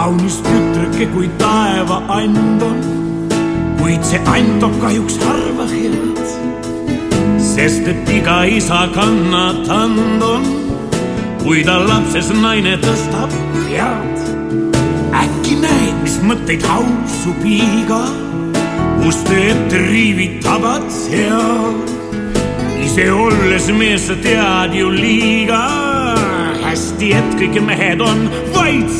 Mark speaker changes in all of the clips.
Speaker 1: kaunis tütreke kui taeva and on, kuid see and toob kahjuks harva head, sest et iga isa kannatanud on, kui ta lapses naine tõstab pead. äkki näed, mis mõtteid hausu piiga, uste ette riivid tabad seal. ise olles mees, sa tead ju liiga hästi, et kõik mehed on vaitsjad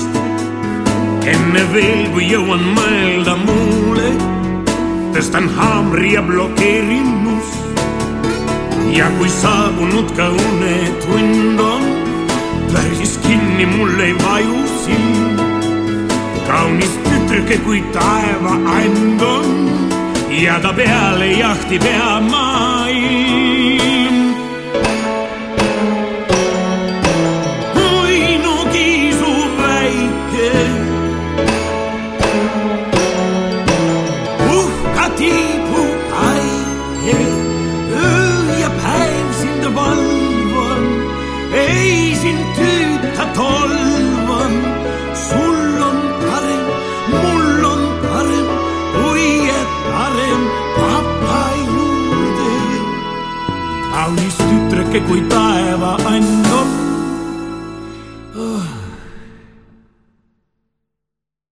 Speaker 1: enne veel, kui jõuan mõelda muule, tõstan haamri ja blokeerin must. ja kui saabunud ka unetund on, päris kinni mul ei vaju silm. kaunis tütrike, kui taeva and on ja ta peale jahti pea maailm. Kaunis tütreke kui taeva and on